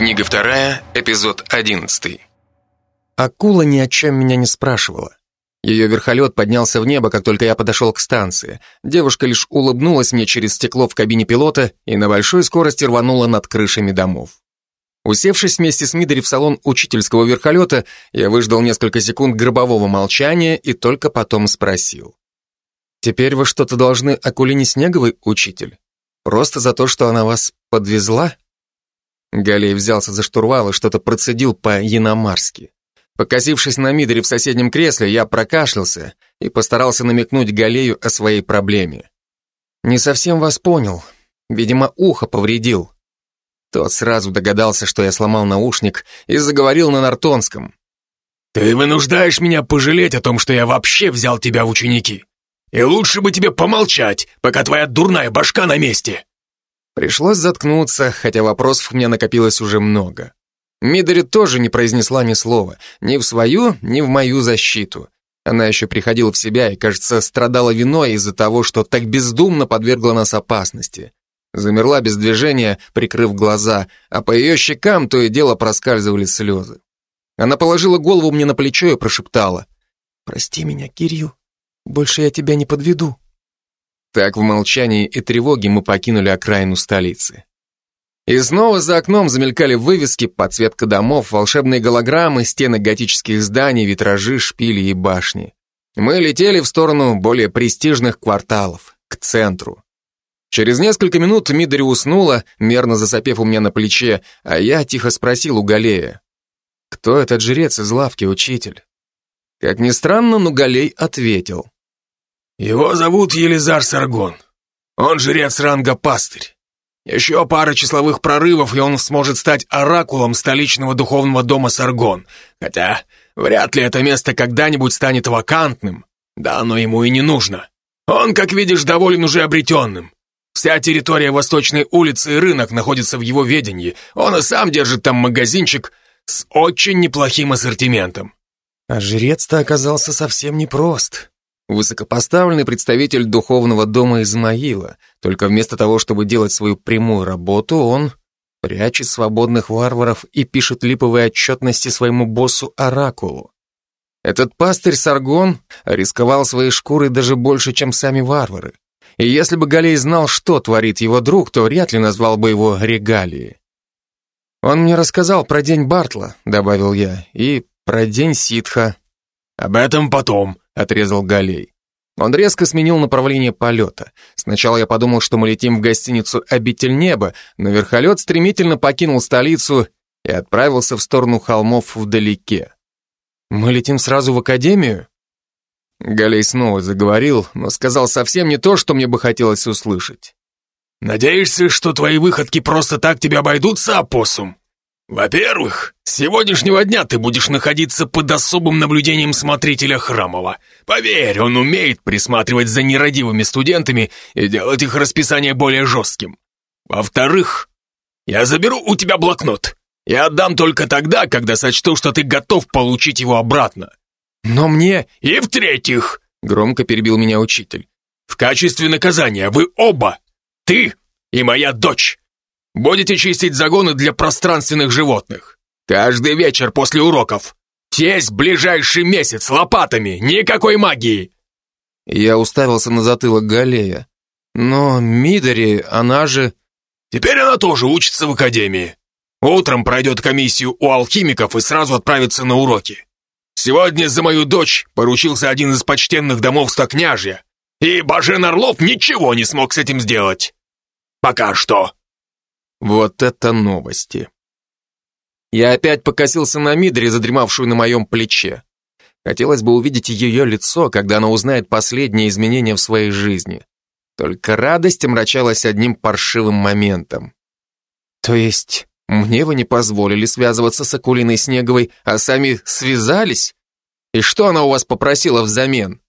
Книга вторая, эпизод одиннадцатый. Акула ни о чем меня не спрашивала. Ее верхолет поднялся в небо, как только я подошел к станции. Девушка лишь улыбнулась мне через стекло в кабине пилота и на большой скорости рванула над крышами домов. Усевшись вместе с Мидори в салон учительского верхолета, я выждал несколько секунд гробового молчания и только потом спросил. «Теперь вы что-то должны Акулине Снеговой, учитель? Просто за то, что она вас подвезла?» Галей взялся за штурвал и что-то процедил по-яномарски. Покосившись на Мидоре в соседнем кресле, я прокашлялся и постарался намекнуть Галею о своей проблеме. «Не совсем вас понял. Видимо, ухо повредил». Тот сразу догадался, что я сломал наушник и заговорил на нартонском. «Ты вынуждаешь меня пожалеть о том, что я вообще взял тебя в ученики. И лучше бы тебе помолчать, пока твоя дурная башка на месте». Пришлось заткнуться, хотя вопросов у меня накопилось уже много. Мидори тоже не произнесла ни слова, ни в свою, ни в мою защиту. Она еще приходила в себя и, кажется, страдала виной из-за того, что так бездумно подвергла нас опасности. Замерла без движения, прикрыв глаза, а по ее щекам то и дело проскальзывали слезы. Она положила голову мне на плечо и прошептала. «Прости меня, Кирилл, больше я тебя не подведу». Так в молчании и тревоге мы покинули окраину столицы. И снова за окном замелькали вывески, подсветка домов, волшебные голограммы, стены готических зданий, витражи, шпили и башни. Мы летели в сторону более престижных кварталов, к центру. Через несколько минут Мидори уснула, мерно засопев у меня на плече, а я тихо спросил у Галея. «Кто этот жрец из лавки, учитель?» Как ни странно, но Галей ответил. «Его зовут Елизар Саргон. Он жрец ранга пастырь. Еще пара числовых прорывов, и он сможет стать оракулом столичного духовного дома Саргон. Хотя, вряд ли это место когда-нибудь станет вакантным. Да оно ему и не нужно. Он, как видишь, доволен уже обретенным. Вся территория Восточной улицы и рынок находится в его ведении. Он и сам держит там магазинчик с очень неплохим ассортиментом. А жрец-то оказался совсем непрост. Высокопоставленный представитель духовного дома Измаила, только вместо того, чтобы делать свою прямую работу, он прячет свободных варваров и пишет липовые отчетности своему боссу Оракулу. Этот пастырь Саргон рисковал своей шкурой даже больше, чем сами варвары. И если бы Галей знал, что творит его друг, то вряд ли назвал бы его регалией. «Он мне рассказал про день Бартла», — добавил я, — «и про день Ситха». «Об этом потом», отрезал Галей. Он резко сменил направление полета. Сначала я подумал, что мы летим в гостиницу «Обитель неба», но верхолет стремительно покинул столицу и отправился в сторону холмов вдалеке. «Мы летим сразу в академию?» Галей снова заговорил, но сказал совсем не то, что мне бы хотелось услышать. «Надеешься, что твои выходки просто так тебя обойдутся, опоссум? Во-первых, с сегодняшнего дня ты будешь находиться под особым наблюдением смотрителя Храмова. Поверь, он умеет присматривать за нерадивыми студентами и делать их расписание более жестким. Во-вторых, я заберу у тебя блокнот и отдам только тогда, когда сочту, что ты готов получить его обратно. Но мне... И в-третьих, громко перебил меня учитель, в качестве наказания вы оба, ты и моя дочь, Будете чистить загоны для пространственных животных. Каждый вечер после уроков. Тесть ближайший месяц лопатами, никакой магии!» Я уставился на затылок Галея. «Но Мидори, она же...» «Теперь она тоже учится в академии. Утром пройдет комиссию у алхимиков и сразу отправится на уроки. Сегодня за мою дочь поручился один из почтенных домов Стокняжья, и Бажен Орлов ничего не смог с этим сделать. Пока что». Вот это новости. Я опять покосился на Мидри, задремавшую на моем плече. Хотелось бы увидеть ее лицо, когда она узнает последние изменения в своей жизни. Только радость омрачалась одним паршивым моментом. То есть, мне вы не позволили связываться с Акулиной Снеговой, а сами связались? И что она у вас попросила взамен?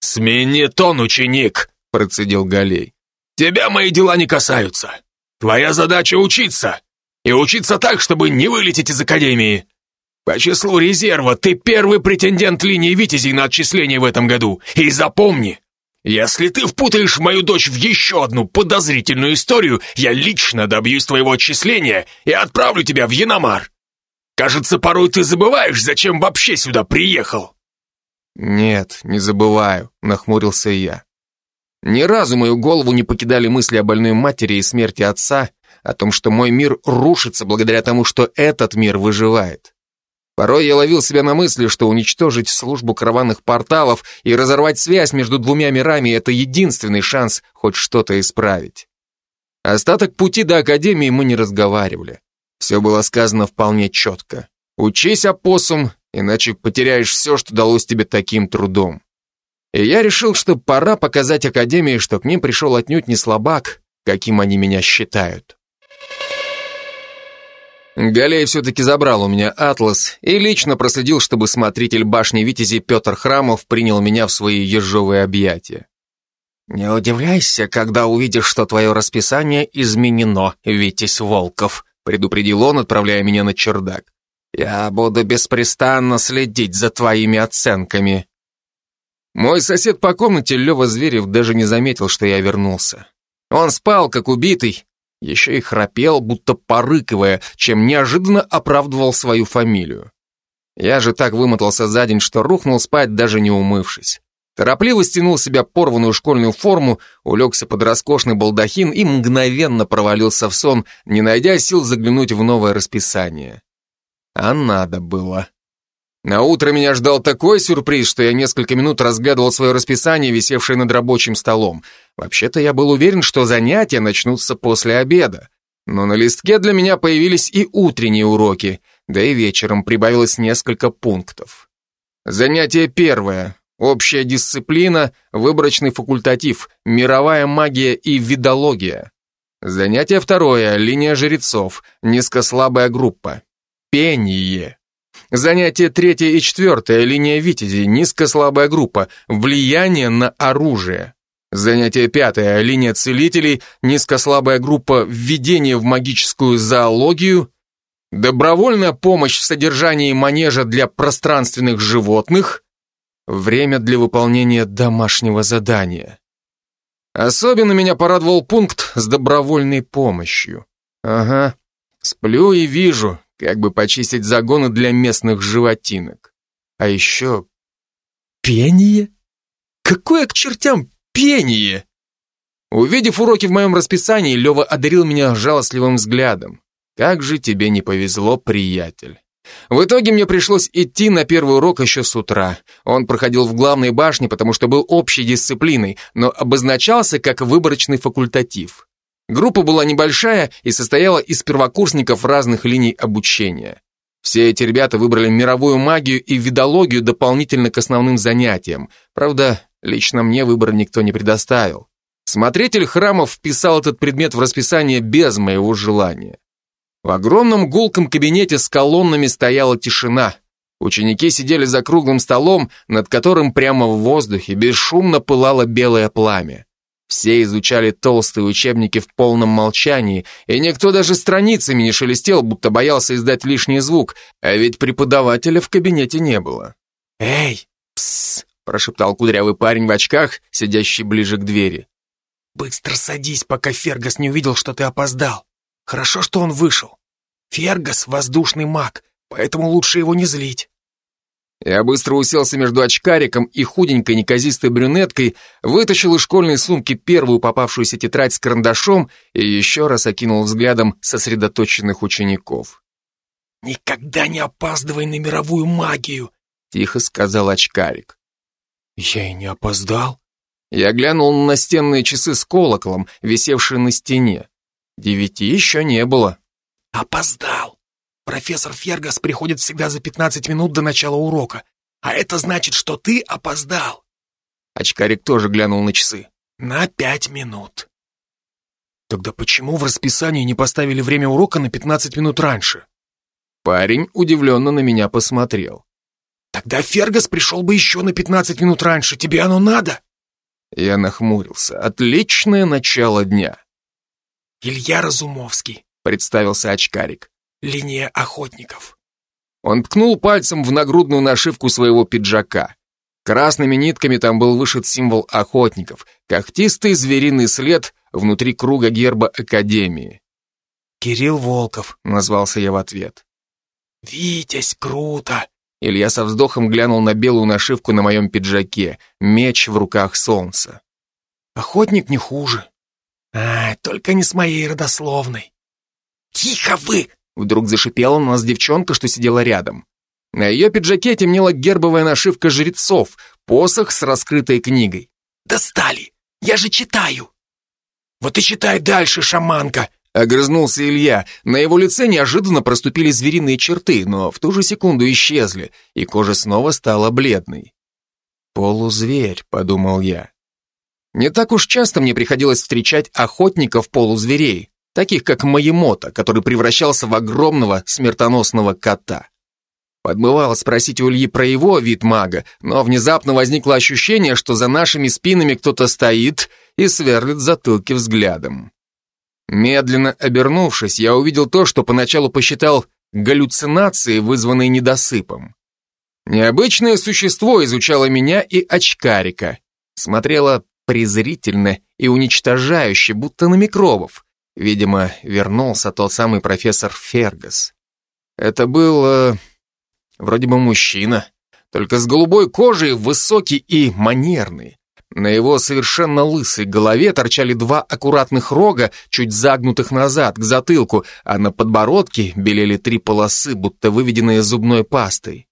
«Смени тон, ученик!» – процедил Галей. «Тебя мои дела не касаются. Твоя задача учиться. И учиться так, чтобы не вылететь из академии. По числу резерва ты первый претендент линии Витязей на отчисление в этом году. И запомни, Если ты впутаешь мою дочь в еще одну подозрительную историю, я лично добьюсь твоего отчисления и отправлю тебя в Яномар. Кажется, порой ты забываешь, зачем вообще сюда приехал. Нет, не забываю, нахмурился я. Ни разу мою голову не покидали мысли о больной матери и смерти отца, о том, что мой мир рушится благодаря тому, что этот мир выживает. Порой я ловил себя на мысли, что уничтожить службу караванных порталов и разорвать связь между двумя мирами – это единственный шанс хоть что-то исправить. Остаток пути до Академии мы не разговаривали. Все было сказано вполне четко. Учись, опоссум, иначе потеряешь все, что далось тебе таким трудом. И я решил, что пора показать Академии, что к ним пришел отнюдь не слабак, каким они меня считают. Галей все-таки забрал у меня атлас и лично проследил, чтобы смотритель башни Витязи Петр Храмов принял меня в свои ежовые объятия. «Не удивляйся, когда увидишь, что твое расписание изменено, Витязь Волков», предупредил он, отправляя меня на чердак. «Я буду беспрестанно следить за твоими оценками». Мой сосед по комнате, Лева Зверев, даже не заметил, что я вернулся. Он спал, как убитый, еще и храпел, будто порыкивая, чем неожиданно оправдывал свою фамилию. Я же так вымотался за день, что рухнул спать, даже не умывшись. Торопливо стянул себя порванную школьную форму, улегся под роскошный балдахин и мгновенно провалился в сон, не найдя сил заглянуть в новое расписание. А надо было. На утро меня ждал такой сюрприз, что я несколько минут разглядывал свое расписание, висевшее над рабочим столом. Вообще-то я был уверен, что занятия начнутся после обеда. Но на листке для меня появились и утренние уроки, да и вечером прибавилось несколько пунктов. Занятие первое. Общая дисциплина, выборочный факультатив, мировая магия и видология. Занятие второе. Линия жрецов, низкослабая группа. Пение. Занятие третье и четвертое, линия Витязи, низкослабая группа, влияние на оружие. Занятие пятое, линия целителей, низкослабая группа, введение в магическую зоологию, добровольная помощь в содержании манежа для пространственных животных, время для выполнения домашнего задания. Особенно меня порадовал пункт с добровольной помощью. Ага, сплю и вижу, как бы почистить загоны для местных животинок. А еще... Пение? Какое к чертям пение? Увидев уроки в моем расписании, Лева одарил меня жалостливым взглядом. Как же тебе не повезло, приятель. В итоге мне пришлось идти на первый урок еще с утра. Он проходил в главной башне, потому что был общей дисциплиной, но обозначался как выборочный факультатив. Группа была небольшая и состояла из первокурсников разных линий обучения. Все эти ребята выбрали мировую магию и видологию дополнительно к основным занятиям. Правда, лично мне выбор никто не предоставил. Смотритель храмов вписал этот предмет в расписание без моего желания. В огромном гулком кабинете с колоннами стояла тишина. Ученики сидели за круглым столом, над которым прямо в воздухе бесшумно пылало белое пламя. Все изучали толстые учебники в полном молчании, и никто даже страницами не шелестел, будто боялся издать лишний звук, а ведь преподавателя в кабинете не было. «Эй, псс!» – прошептал кудрявый парень в очках, сидящий ближе к двери. «Быстро садись, пока Фергас не увидел, что ты опоздал. Хорошо, что он вышел. Фергас – воздушный маг, поэтому лучше его не злить». Я быстро уселся между очкариком и худенькой неказистой брюнеткой, вытащил из школьной сумки первую попавшуюся тетрадь с карандашом и еще раз окинул взглядом сосредоточенных учеников. «Никогда не опаздывай на мировую магию», — тихо сказал очкарик. «Я и не опоздал». Я глянул на настенные часы с колоколом, висевшие на стене. Девяти еще не было. «Опоздал», Профессор Фергас приходит всегда за 15 минут до начала урока, а это значит, что ты опоздал. Очкарик тоже глянул на часы. На пять минут. Тогда почему в расписании не поставили время урока на 15 минут раньше? Парень удивленно на меня посмотрел. Тогда Фергас пришел бы еще на 15 минут раньше. Тебе оно надо? Я нахмурился. Отличное начало дня. Илья Разумовский, представился очкарик. Линия охотников. Он ткнул пальцем в нагрудную нашивку своего пиджака. Красными нитками там был вышит символ охотников, когтистый звериный след внутри круга герба Академии. «Кирилл Волков», — назвался я в ответ. «Витязь, круто!» Илья со вздохом глянул на белую нашивку на моем пиджаке, меч в руках солнца. «Охотник не хуже. А, только не с моей родословной». «Тихо вы!» — вдруг зашипела у нас девчонка, что сидела рядом. На ее пиджаке темнела гербовая нашивка жрецов, посох с раскрытой книгой. «Достали! Я же читаю!» «Вот и читай дальше, шаманка!» Огрызнулся Илья. На его лице неожиданно проступили звериные черты, но в ту же секунду исчезли, и кожа снова стала бледной. «Полузверь», — подумал я. Не так уж часто мне приходилось встречать охотников-полузверей, таких как Маемота, который превращался в огромного смертоносного кота. Подмывало спросить у Ильи про его вид мага, но внезапно возникло ощущение, что за нашими спинами кто-то стоит и сверлит затылки взглядом. Медленно обернувшись, я увидел то, что поначалу посчитал галлюцинацией, вызванной недосыпом. Необычное существо изучало меня и очкарика, смотрело презрительно и уничтожающе, будто на микробов. Видимо, вернулся тот самый профессор Фергас. Это был... Э, Вроде бы мужчина, только с голубой кожей, высокий и манерный. На его совершенно лысой голове торчали два аккуратных рога, чуть загнутых назад, к затылку, а на подбородке белели три полосы, будто выведенные зубной пастой.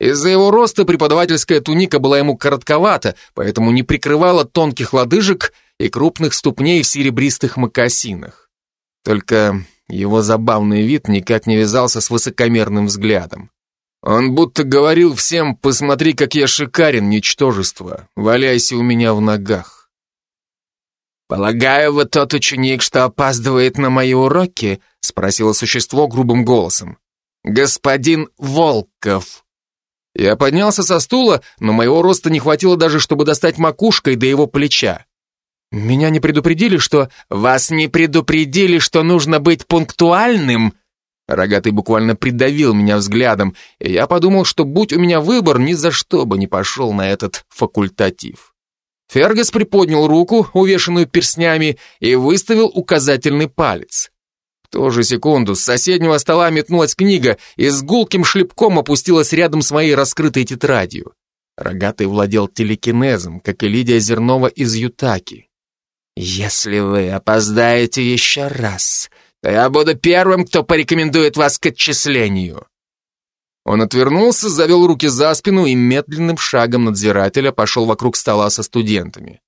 Из-за его роста преподавательская туника была ему коротковата, поэтому не прикрывала тонких лодыжек и крупных ступней в серебристых мокасинах. Только его забавный вид никак не вязался с высокомерным взглядом. Он будто говорил всем, посмотри, как я шикарен, ничтожество, валяйся у меня в ногах. «Полагаю, вы тот ученик, что опаздывает на мои уроки?» — спросило существо грубым голосом. «Господин Волков». Я поднялся со стула, но моего роста не хватило даже, чтобы достать макушкой до его плеча. Меня не предупредили, что... Вас не предупредили, что нужно быть пунктуальным? Рогатый буквально придавил меня взглядом, и я подумал, что будь у меня выбор, ни за что бы не пошел на этот факультатив. Фергас приподнял руку, увешанную перстнями, и выставил указательный палец. В ту же секунду с соседнего стола метнулась книга и с гулким шлепком опустилась рядом с моей раскрытой тетрадью. Рогатый владел телекинезом, как и Лидия Зернова из Ютаки. «Если вы опоздаете еще раз, то я буду первым, кто порекомендует вас к отчислению». Он отвернулся, завел руки за спину и медленным шагом надзирателя пошел вокруг стола со студентами.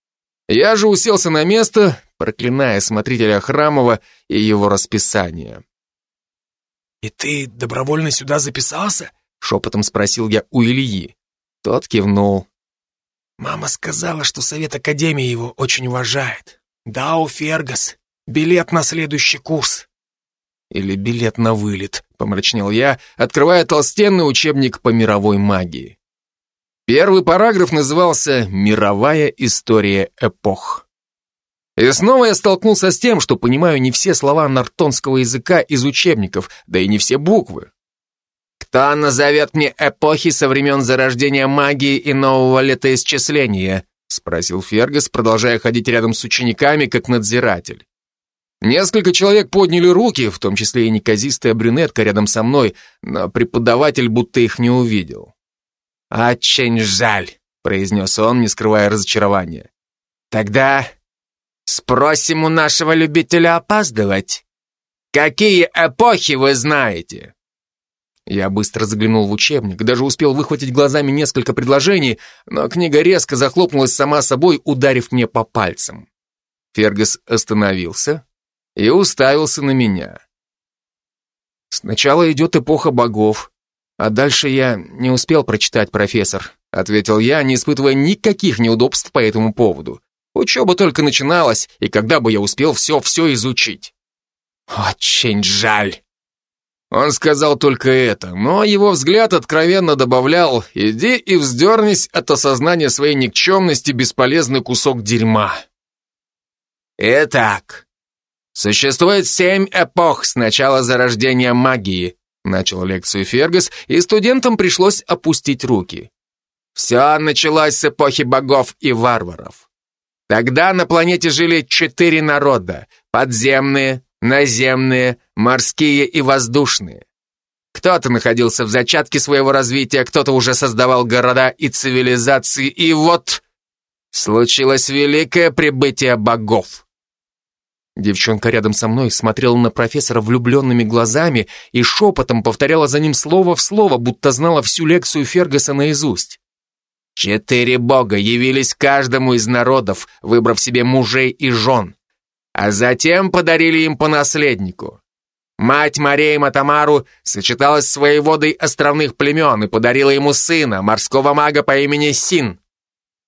Я же уселся на место, проклиная смотрителя Храмова и его расписание. «И ты добровольно сюда записался?» шепотом спросил я у Ильи. Тот кивнул. «Мама сказала, что совет Академии его очень уважает. Да, у Фергас. Билет на следующий курс. Или билет на вылет, помрачнел я, открывая толстенный учебник по мировой магии. Первый параграф назывался «Мировая история эпох». И снова я столкнулся с тем, что понимаю не все слова нартонского языка из учебников, да и не все буквы. «Кто назовет мне эпохи со времен зарождения магии и нового летоисчисления?» — спросил Фергас, продолжая ходить рядом с учениками, как надзиратель. Несколько человек подняли руки, в том числе и неказистая брюнетка рядом со мной, но преподаватель будто их не увидел. «Очень жаль», — произнес он, не скрывая разочарования. «Тогда спросим у нашего любителя опаздывать. Какие эпохи вы знаете?» Я быстро заглянул в учебник, даже успел выхватить глазами несколько предложений, но книга резко захлопнулась сама собой, ударив мне по пальцам. Фергас остановился, и уставился на меня. «Сначала идет эпоха богов, а дальше я не успел прочитать, профессор», ответил я, не испытывая никаких неудобств по этому поводу. Учеба только начиналась, и когда бы я успел все-все изучить? Очень жаль. Он сказал только это, но его взгляд откровенно добавлял «иди и вздернись от осознания своей никчемности бесполезный кусок дерьма». Итак, Существует семь эпох с начала зарождения магии, начал лекцию Фергас, и студентам пришлось опустить руки. Все началось с эпохи богов и варваров. Тогда на планете жили четыре народа – подземные, наземные, морские и воздушные. Кто-то находился в зачатке своего развития, кто-то уже создавал города и цивилизации, и вот случилось великое прибытие богов. Девчонка рядом со мной смотрела на профессора влюбленными глазами и шепотом повторяла за ним слово в слово, будто знала всю лекцию Фергюса наизусть. Четыре бога явились каждому из народов, выбрав себе мужей и жен, а затем подарили им по наследнику. Мать Мария Матамару сочеталась с воеводой островных племен и подарила ему сына, морского мага по имени Син.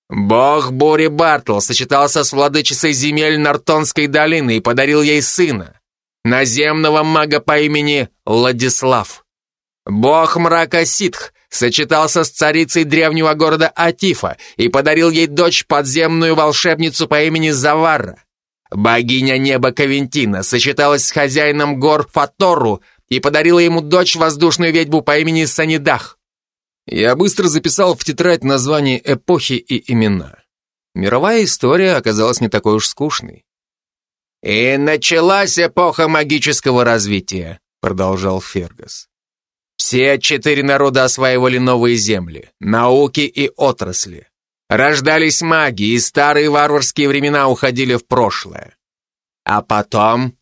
Бог Бури Бартл сочетался с владычицей земель Нартонской долины и подарил ей сына, наземного мага по имени Владислав. Бог мрака Ситх сочетался с царицей древнего города Атифа и подарил ей дочь подземную волшебницу по имени Заварра. Богиня неба Кавентина сочеталась с хозяином гор Фатору и подарила ему дочь воздушную ведьму по имени Санидах. Я быстро записал в тетрадь названия эпохи и имена. Мировая история оказалась не такой уж скучной. «И началась эпоха магического развития», — продолжал Фергас. «Все четыре народа осваивали новые земли, науки и отрасли. Рождались маги, и старые варварские времена уходили в прошлое. А потом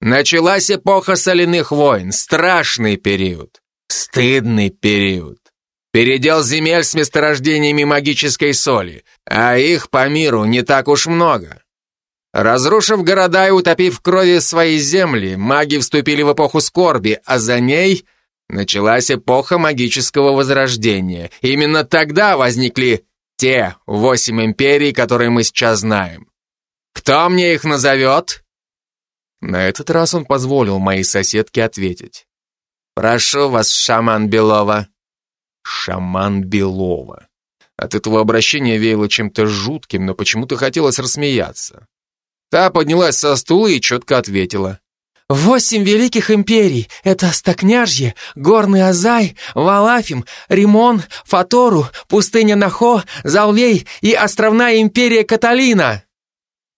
началась эпоха соляных войн, страшный период, стыдный период. Передел земель с месторождениями магической соли, а их по миру не так уж много. Разрушив города и утопив в крови свои земли, маги вступили в эпоху скорби, а за ней началась эпоха магического возрождения. Именно тогда возникли те восемь империй, которые мы сейчас знаем. Кто мне их назовет?» На этот раз он позволил моей соседке ответить. «Прошу вас, шаман Белова». «Шаман Белова». От этого обращения веяло чем-то жутким, но почему-то хотелось рассмеяться. Та поднялась со стула и четко ответила. Восемь великих империй — это Стокняжье, Горный Азай, Валафим, Римон, Фатору, пустыня Нахо, Залвей и островная империя Каталина.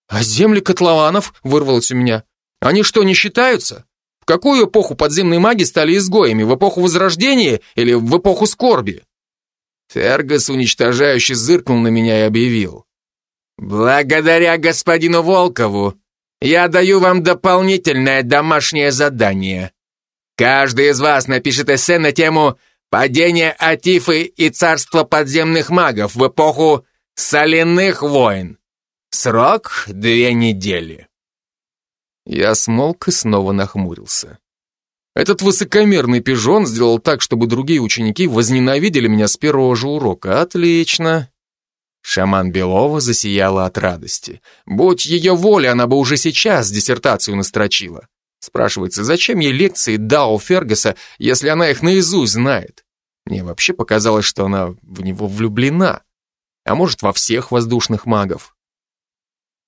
А земли котлованов, вырвалось у меня, они что, не считаются? В какую эпоху подземные маги стали изгоями? В эпоху Возрождения или в эпоху скорби? Фергас уничтожающе зыркнул на меня и объявил. «Благодаря господину Волкову я даю вам дополнительное домашнее задание. Каждый из вас напишет эссе на тему «Падение Атифы и царство подземных магов в эпоху соляных войн». Срок — две недели. Я смолк и снова нахмурился. Этот высокомерный пижон сделал так, чтобы другие ученики возненавидели меня с первого же урока. Отлично. Шаман Белова засияла от радости. Будь ее воля, она бы уже сейчас диссертацию настрочила. Спрашивается, зачем ей лекции Дао Фергаса, если она их наизусть знает? Мне вообще показалось, что она в него влюблена. А может, во всех воздушных магов.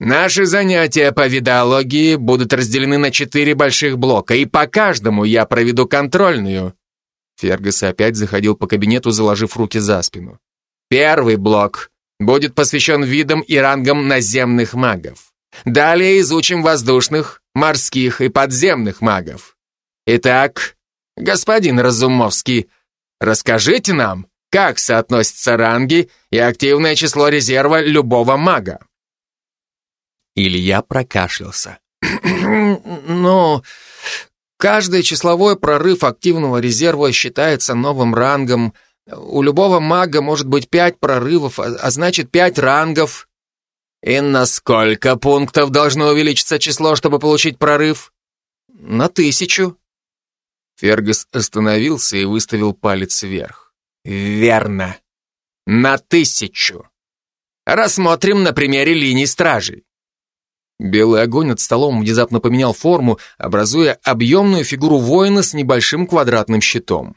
Наши занятия по видеологии будут разделены на четыре больших блока, и по каждому я проведу контрольную. Фергас опять заходил по кабинету, заложив руки за спину. Первый блок будет посвящен видам и рангам наземных магов. Далее изучим воздушных, морских и подземных магов. Итак, господин Разумовский, расскажите нам, как соотносятся ранги и активное число резерва любого мага. Илья прокашлялся. «Ну, каждый числовой прорыв активного резерва считается новым рангом, у любого мага может быть пять прорывов, а, а значит пять рангов. И на сколько пунктов должно увеличиться число, чтобы получить прорыв? На тысячу. Фергус остановился и выставил палец вверх. Верно. На тысячу. Рассмотрим на примере линий стражей. Белый огонь над столом внезапно поменял форму, образуя объемную фигуру воина с небольшим квадратным щитом.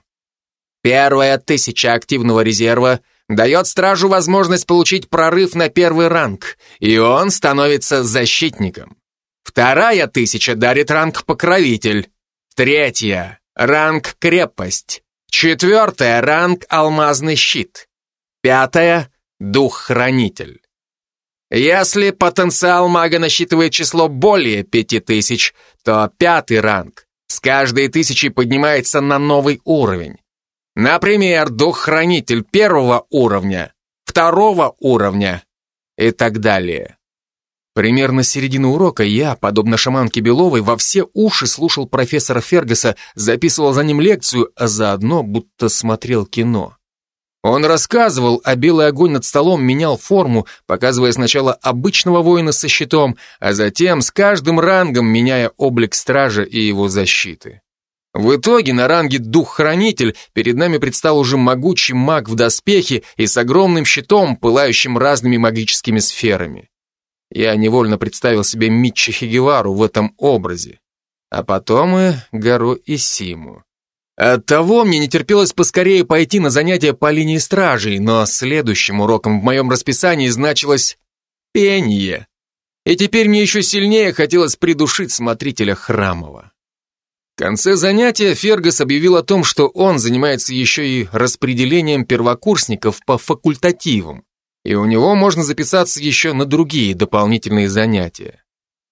Первая тысяча активного резерва дает стражу возможность получить прорыв на первый ранг, и он становится защитником. Вторая тысяча дарит ранг покровитель. Третья — ранг крепость. Четвертая — ранг алмазный щит. Пятое — дух-хранитель. Если потенциал мага насчитывает число более пяти тысяч, то пятый ранг с каждой тысячи поднимается на новый уровень. Например, дух-хранитель первого уровня, второго уровня и так далее. Примерно с середины урока я, подобно шаманке Беловой, во все уши слушал профессора Фергаса, записывал за ним лекцию, а заодно будто смотрел кино. Он рассказывал, а белый огонь над столом менял форму, показывая сначала обычного воина со щитом, а затем с каждым рангом меняя облик стража и его защиты. В итоге на ранге дух-хранитель перед нами предстал уже могучий маг в доспехе и с огромным щитом, пылающим разными магическими сферами. Я невольно представил себе Митча Хигевару в этом образе. А потом и гору Исиму. Оттого мне не терпелось поскорее пойти на занятия по линии стражей, но следующим уроком в моем расписании значилось пение. И теперь мне еще сильнее хотелось придушить смотрителя Храмова. В конце занятия Фергас объявил о том, что он занимается еще и распределением первокурсников по факультативам, и у него можно записаться еще на другие дополнительные занятия.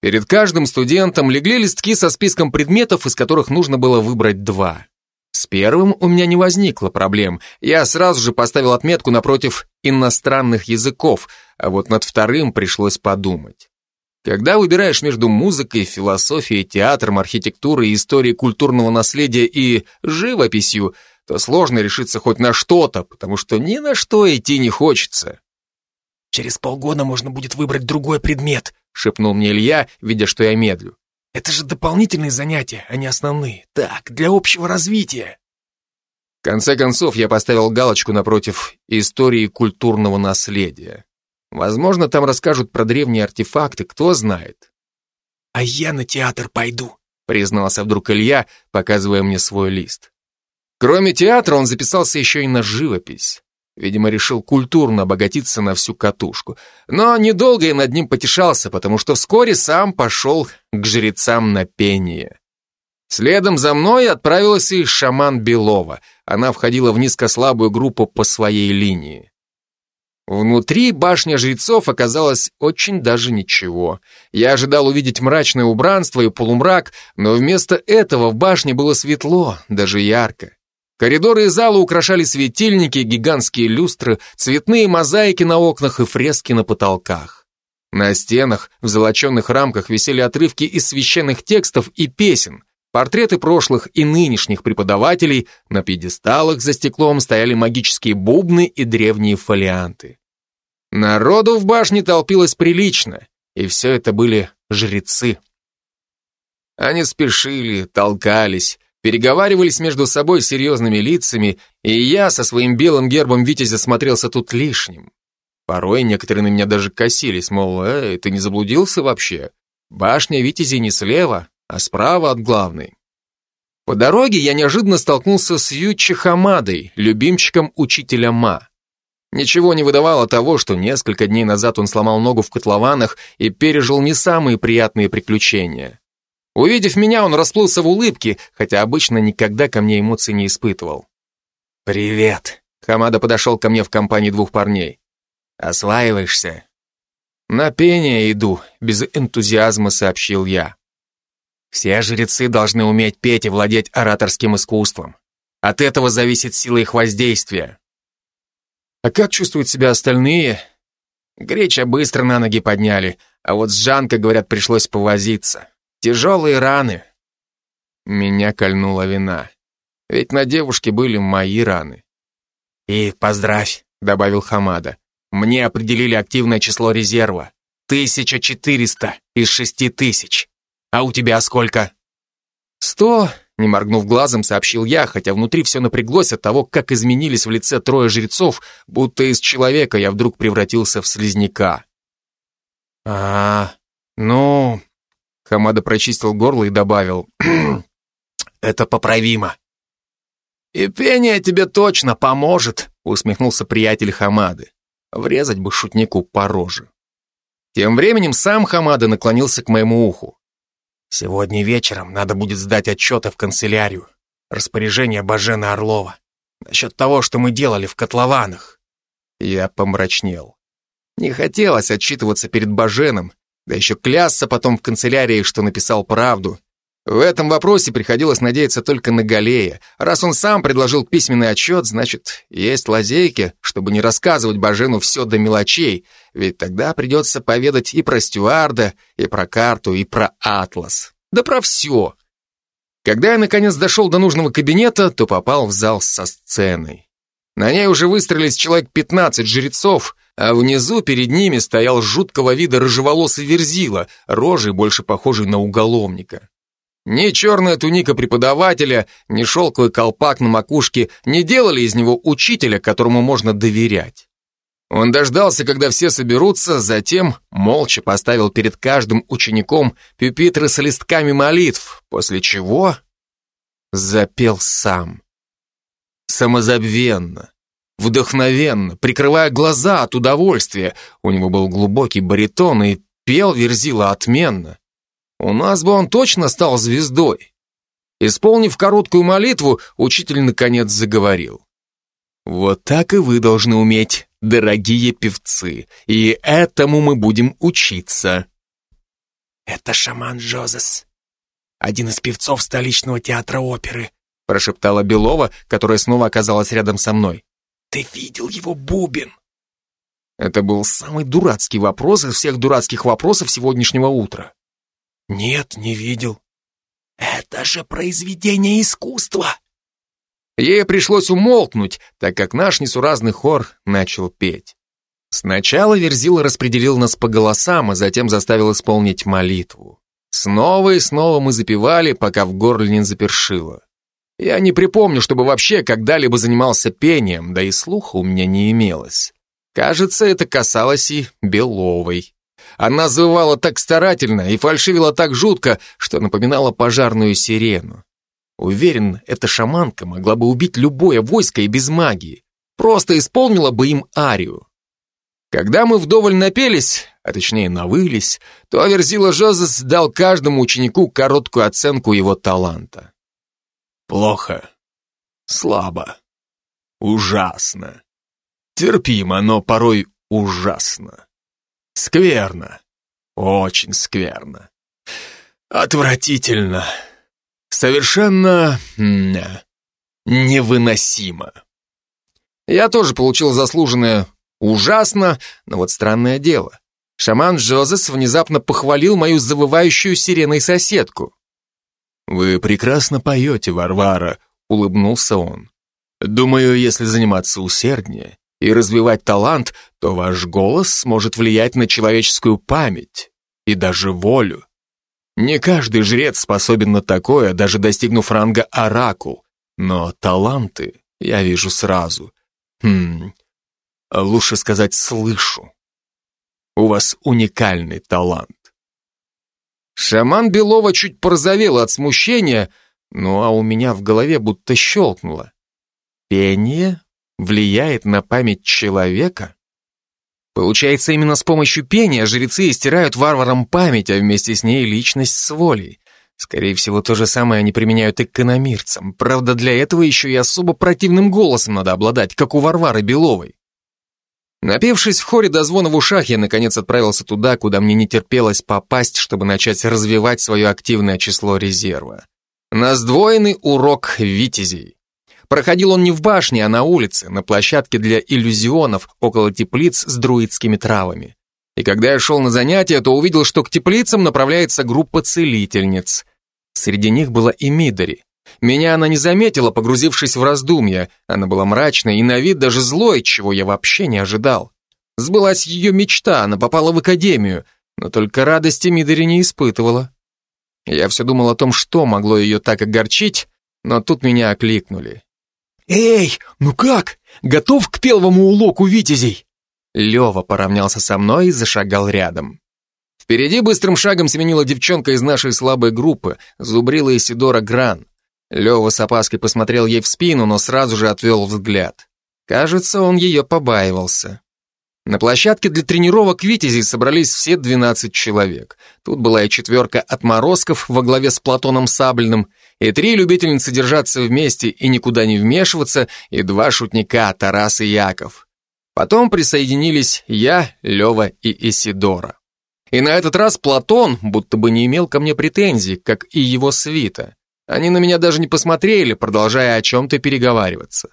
Перед каждым студентом легли листки со списком предметов, из которых нужно было выбрать два. С первым у меня не возникло проблем. Я сразу же поставил отметку напротив иностранных языков, а вот над вторым пришлось подумать. Когда выбираешь между музыкой, философией, театром, архитектурой, историей культурного наследия и живописью, то сложно решиться хоть на что-то, потому что ни на что идти не хочется. «Через полгода можно будет выбрать другой предмет», — шепнул мне Илья, видя, что я медлю. Это же дополнительные занятия, а не основные. Так, для общего развития. В конце концов, я поставил галочку напротив истории культурного наследия. Возможно, там расскажут про древние артефакты, кто знает. А я на театр пойду, признался вдруг Илья, показывая мне свой лист. Кроме театра, он записался еще и на живопись. Видимо, решил культурно обогатиться на всю катушку. Но недолго я над ним потешался, потому что вскоре сам пошел к жрецам на пение. Следом за мной отправилась и шаман Белова. Она входила в низкослабую группу по своей линии. Внутри башня жрецов оказалась очень даже ничего. Я ожидал увидеть мрачное убранство и полумрак, но вместо этого в башне было светло, даже ярко. Коридоры и залы украшали светильники, гигантские люстры, цветные мозаики на окнах и фрески на потолках. На стенах в золоченных рамках висели отрывки из священных текстов и песен, портреты прошлых и нынешних преподавателей, на пьедесталах за стеклом стояли магические бубны и древние фолианты. Народу в башне толпилось прилично, и все это были жрецы. Они спешили, толкались, переговаривались между собой серьезными лицами, и я со своим белым гербом Витязя смотрелся тут лишним. Порой некоторые на меня даже косились, мол, эй, ты не заблудился вообще? Башня Витязи не слева, а справа от главной. По дороге я неожиданно столкнулся с Ючи Хамадой, любимчиком учителя Ма. Ничего не выдавало того, что несколько дней назад он сломал ногу в котлованах и пережил не самые приятные приключения. Увидев меня, он расплылся в улыбке, хотя обычно никогда ко мне эмоций не испытывал. «Привет!» Хамада подошел ко мне в компании двух парней. «Осваиваешься?» «На пение иду», — без энтузиазма сообщил я. «Все жрецы должны уметь петь и владеть ораторским искусством. От этого зависит сила их воздействия». «А как чувствуют себя остальные?» Греча быстро на ноги подняли, а вот с Жанкой, говорят, пришлось повозиться. Тяжелые раны. Меня кольнула вина. Ведь на девушке были мои раны. И поздравь, добавил Хамада. Мне определили активное число резерва. 1400 из 6000. А у тебя сколько? Сто, не моргнув глазом, сообщил я, хотя внутри все напряглось от того, как изменились в лице трое жрецов, будто из человека я вдруг превратился в слизняка. А, ну, Хамада прочистил горло и добавил. «Это поправимо». «И пение тебе точно поможет», усмехнулся приятель Хамады. Врезать бы шутнику по роже. Тем временем сам Хамада наклонился к моему уху. «Сегодня вечером надо будет сдать отчеты в канцелярию. Распоряжение Бажена Орлова. Насчет того, что мы делали в котлованах. Я помрачнел. Не хотелось отчитываться перед Баженом, да еще клясться потом в канцелярии, что написал правду. В этом вопросе приходилось надеяться только на Галея. Раз он сам предложил письменный отчет, значит, есть лазейки, чтобы не рассказывать Бажену все до мелочей, ведь тогда придется поведать и про стюарда, и про карту, и про атлас. Да про все. Когда я, наконец, дошел до нужного кабинета, то попал в зал со сценой. На ней уже выстроились человек 15 жрецов, а внизу перед ними стоял жуткого вида рыжеволосый верзила, рожей больше похожий на уголовника. Ни черная туника преподавателя, ни шелковый колпак на макушке не делали из него учителя, которому можно доверять. Он дождался, когда все соберутся, затем молча поставил перед каждым учеником пюпитры с листками молитв, после чего запел сам. Самозабвенно, вдохновенно, прикрывая глаза от удовольствия. У него был глубокий баритон, и пел Верзила отменно. У нас бы он точно стал звездой. Исполнив короткую молитву, учитель наконец заговорил. Вот так и вы должны уметь, дорогие певцы, и этому мы будем учиться. Это шаман Джозес, один из певцов столичного театра оперы, прошептала Белова, которая снова оказалась рядом со мной. Ты видел его бубен? Это был самый дурацкий вопрос из всех дурацких вопросов сегодняшнего утра. Нет, не видел. Это же произведение искусства. Ей пришлось умолкнуть, так как наш несуразный хор начал петь. Сначала Верзила распределил нас по голосам, а затем заставил исполнить молитву. Снова и снова мы запевали, пока в горле не запершило. Я не припомню, чтобы вообще когда-либо занимался пением, да и слуха у меня не имелось. Кажется, это касалось и Беловой. Она завывала так старательно и фальшивила так жутко, что напоминала пожарную сирену. Уверен, эта шаманка могла бы убить любое войско и без магии. Просто исполнила бы им арию. Когда мы вдоволь напелись, а точнее навылись, то Аверзила Жозес дал каждому ученику короткую оценку его таланта. Плохо. Слабо. Ужасно. Терпимо, но порой ужасно. Скверно. Очень скверно. Отвратительно. Совершенно... невыносимо. Я тоже получил заслуженное ужасно, но вот странное дело. Шаман Джозес внезапно похвалил мою завывающую сиреной соседку. «Вы прекрасно поете, Варвара», — улыбнулся он. «Думаю, если заниматься усерднее, и развивать талант, то ваш голос сможет влиять на человеческую память и даже волю. Не каждый жрец способен на такое, даже достигнув ранга оракул, но таланты я вижу сразу. Хм, лучше сказать слышу. У вас уникальный талант. Шаман Белова чуть порозовел от смущения, ну а у меня в голове будто щелкнуло. Пение влияет на память человека? Получается, именно с помощью пения жрецы стирают варварам память, а вместе с ней личность с волей. Скорее всего, то же самое они применяют и к каномирцам. Правда, для этого еще и особо противным голосом надо обладать, как у Варвары Беловой. Напевшись в хоре до звона в ушах, я наконец отправился туда, куда мне не терпелось попасть, чтобы начать развивать свое активное число резерва. На сдвоенный урок витязей. Проходил он не в башне, а на улице, на площадке для иллюзионов, около теплиц с друидскими травами. И когда я шел на занятия, то увидел, что к теплицам направляется группа целительниц. Среди них была и Мидори. Меня она не заметила, погрузившись в раздумья. Она была мрачной и на вид даже злой, чего я вообще не ожидал. Сбылась ее мечта, она попала в академию, но только радости Мидори не испытывала. Я все думал о том, что могло ее так огорчить, но тут меня окликнули. «Эй, ну как? Готов к первому улоку витязей?» Лева поравнялся со мной и зашагал рядом. Впереди быстрым шагом сменила девчонка из нашей слабой группы, зубрила Исидора Гран. Лева с опаской посмотрел ей в спину, но сразу же отвел взгляд. Кажется, он ее побаивался. На площадке для тренировок «Витязей» собрались все 12 человек. Тут была и четверка отморозков во главе с Платоном Сабльным, и три любительницы держаться вместе и никуда не вмешиваться, и два шутника, Тарас и Яков. Потом присоединились я, Лева и Исидора. И на этот раз Платон будто бы не имел ко мне претензий, как и его свита. Они на меня даже не посмотрели, продолжая о чем-то переговариваться.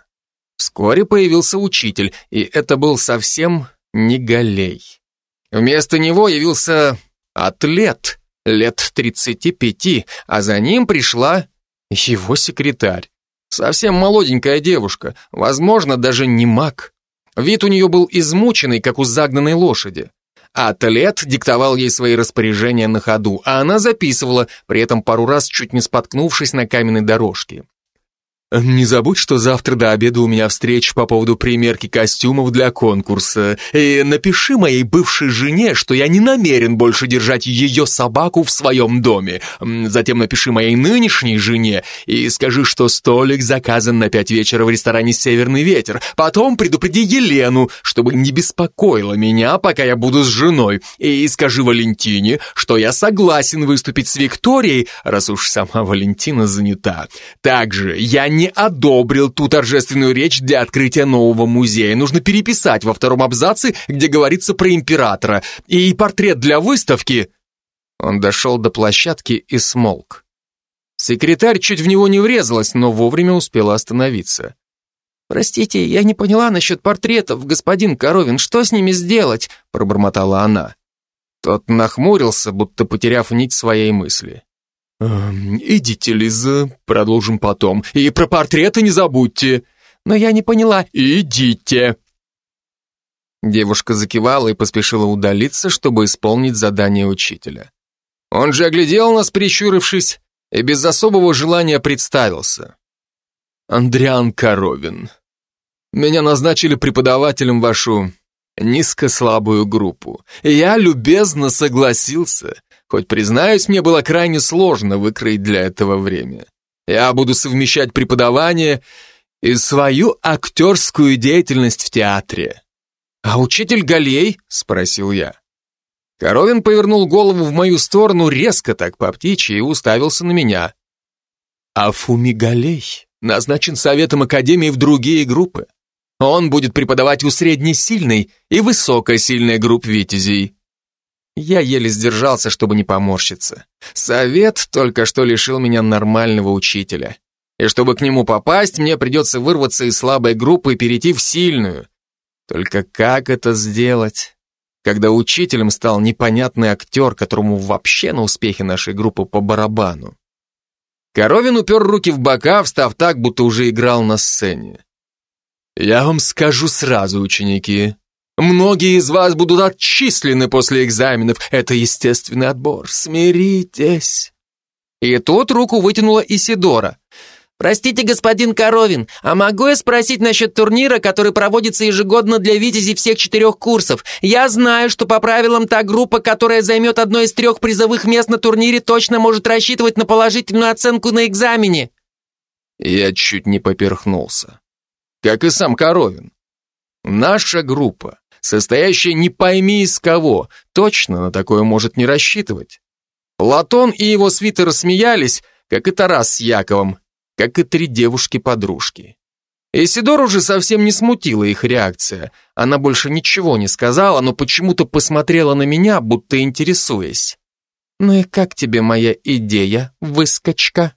Вскоре появился учитель, и это был совсем не Галей. Вместо него явился атлет лет 35, а за ним пришла его секретарь. Совсем молоденькая девушка, возможно, даже не маг. Вид у нее был измученный, как у загнанной лошади. Атлет диктовал ей свои распоряжения на ходу, а она записывала, при этом пару раз чуть не споткнувшись на каменной дорожке. Не забудь, что завтра до обеда у меня встреча по поводу примерки костюмов для конкурса. И напиши моей бывшей жене, что я не намерен больше держать ее собаку в своем доме. Затем напиши моей нынешней жене и скажи, что столик заказан на пять вечера в ресторане «Северный ветер». Потом предупреди Елену, чтобы не беспокоила меня, пока я буду с женой. И скажи Валентине, что я согласен выступить с Викторией, раз уж сама Валентина занята. Также я не не одобрил ту торжественную речь для открытия нового музея. Нужно переписать во втором абзаце, где говорится про императора. И портрет для выставки... Он дошел до площадки и смолк. Секретарь чуть в него не врезалась, но вовремя успела остановиться. «Простите, я не поняла насчет портретов, господин Коровин, что с ними сделать?» пробормотала она. Тот нахмурился, будто потеряв нить своей мысли. Эм, «Идите, Лиза, продолжим потом. И про портреты не забудьте». «Но я не поняла». «Идите». Девушка закивала и поспешила удалиться, чтобы исполнить задание учителя. Он же оглядел нас, прищурившись, и без особого желания представился. «Андриан Коровин. Меня назначили преподавателем вашу низкослабую группу. И я любезно согласился. Хоть, признаюсь, мне было крайне сложно выкроить для этого время. Я буду совмещать преподавание и свою актерскую деятельность в театре. «А учитель Галей?» — спросил я. Коровин повернул голову в мою сторону резко так по птичьи и уставился на меня. А Галей назначен советом Академии в другие группы. Он будет преподавать у среднесильной и высокосильной групп витязей. Я еле сдержался, чтобы не поморщиться. Совет только что лишил меня нормального учителя. И чтобы к нему попасть, мне придется вырваться из слабой группы и перейти в сильную. Только как это сделать? Когда учителем стал непонятный актер, которому вообще на успехи нашей группы по барабану. Коровин упер руки в бока, встав так, будто уже играл на сцене. «Я вам скажу сразу, ученики, Многие из вас будут отчислены после экзаменов. Это естественный отбор. Смиритесь. И тут руку вытянула Исидора. «Простите, господин Коровин, а могу я спросить насчет турнира, который проводится ежегодно для витязей всех четырех курсов? Я знаю, что по правилам та группа, которая займет одно из трех призовых мест на турнире, точно может рассчитывать на положительную оценку на экзамене». Я чуть не поперхнулся. Как и сам Коровин. Наша группа состоящая не пойми из кого, точно на такое может не рассчитывать. Платон и его свиты рассмеялись, как и Тарас с Яковом, как и три девушки-подружки. Исидор уже совсем не смутила их реакция. Она больше ничего не сказала, но почему-то посмотрела на меня, будто интересуясь. «Ну и как тебе моя идея, выскочка?»